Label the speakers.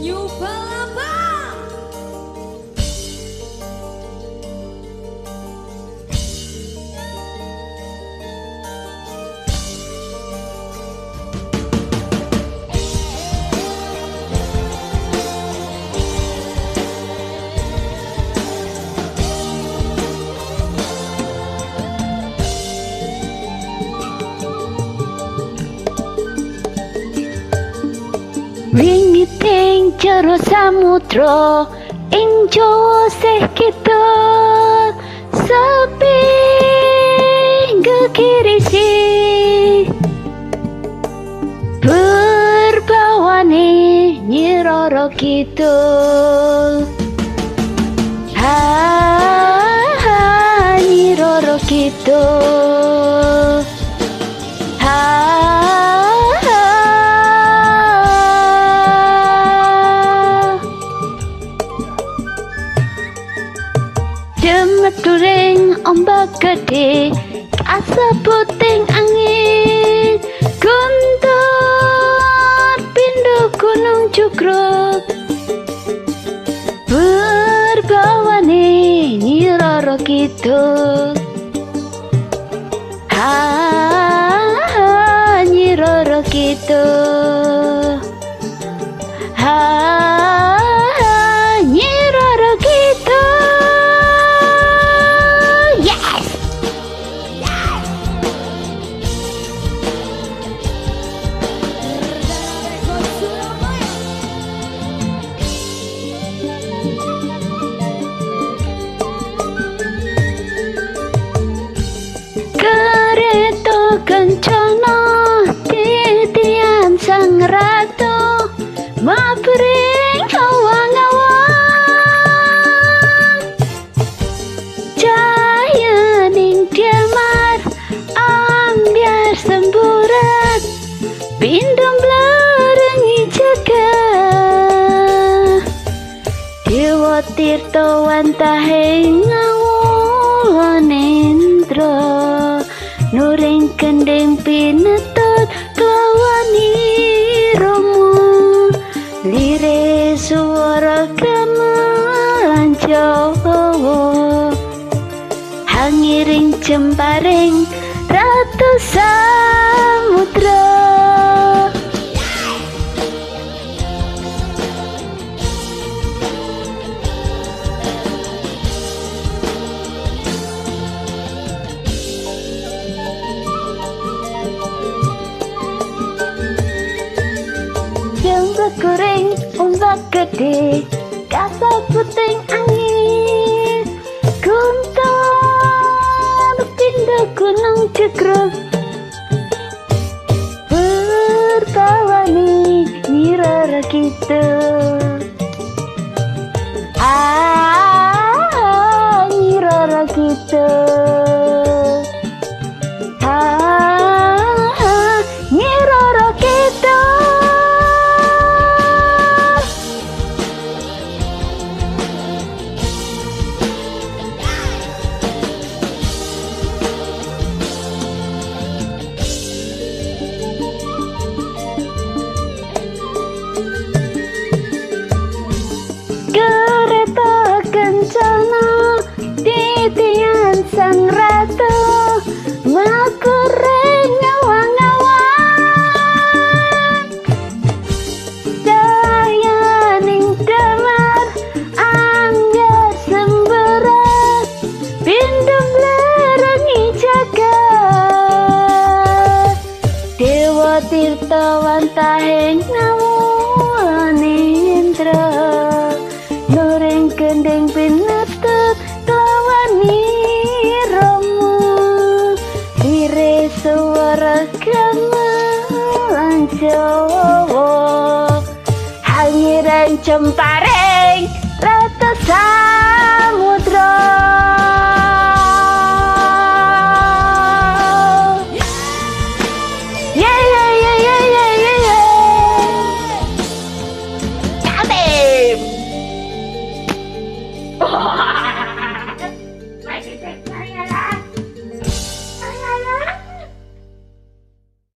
Speaker 1: You Ringiting jero samudra ing Jawa sih kidul sepi gegirisi berbawane nyiroro kidul ha, ha nyiroro kidul During ombak gede Kasebuting angin. Guntur pindu gunung cukruk Berbawane nyiroro kidul. Ha, ha nyiroro kidul Kencana titian sang ratu Mabring awang-awang Cahaya ning diamar Ambiar semburat Pindum belerengi jaga. Dewa Tirta wantahe Nuring kending pinetut klawani romo Lire suara Jawa. Hangiring jemparing ratu gede Kasar puting angin. Guntur pindah gunung cekruk Berbawani nyirara kita Ah, nyirara kita tirtawantahing nawanindra Nuring kendeng pinetut kelawani romo dire suara kemelan jowo hanyireng cempareng rata samudra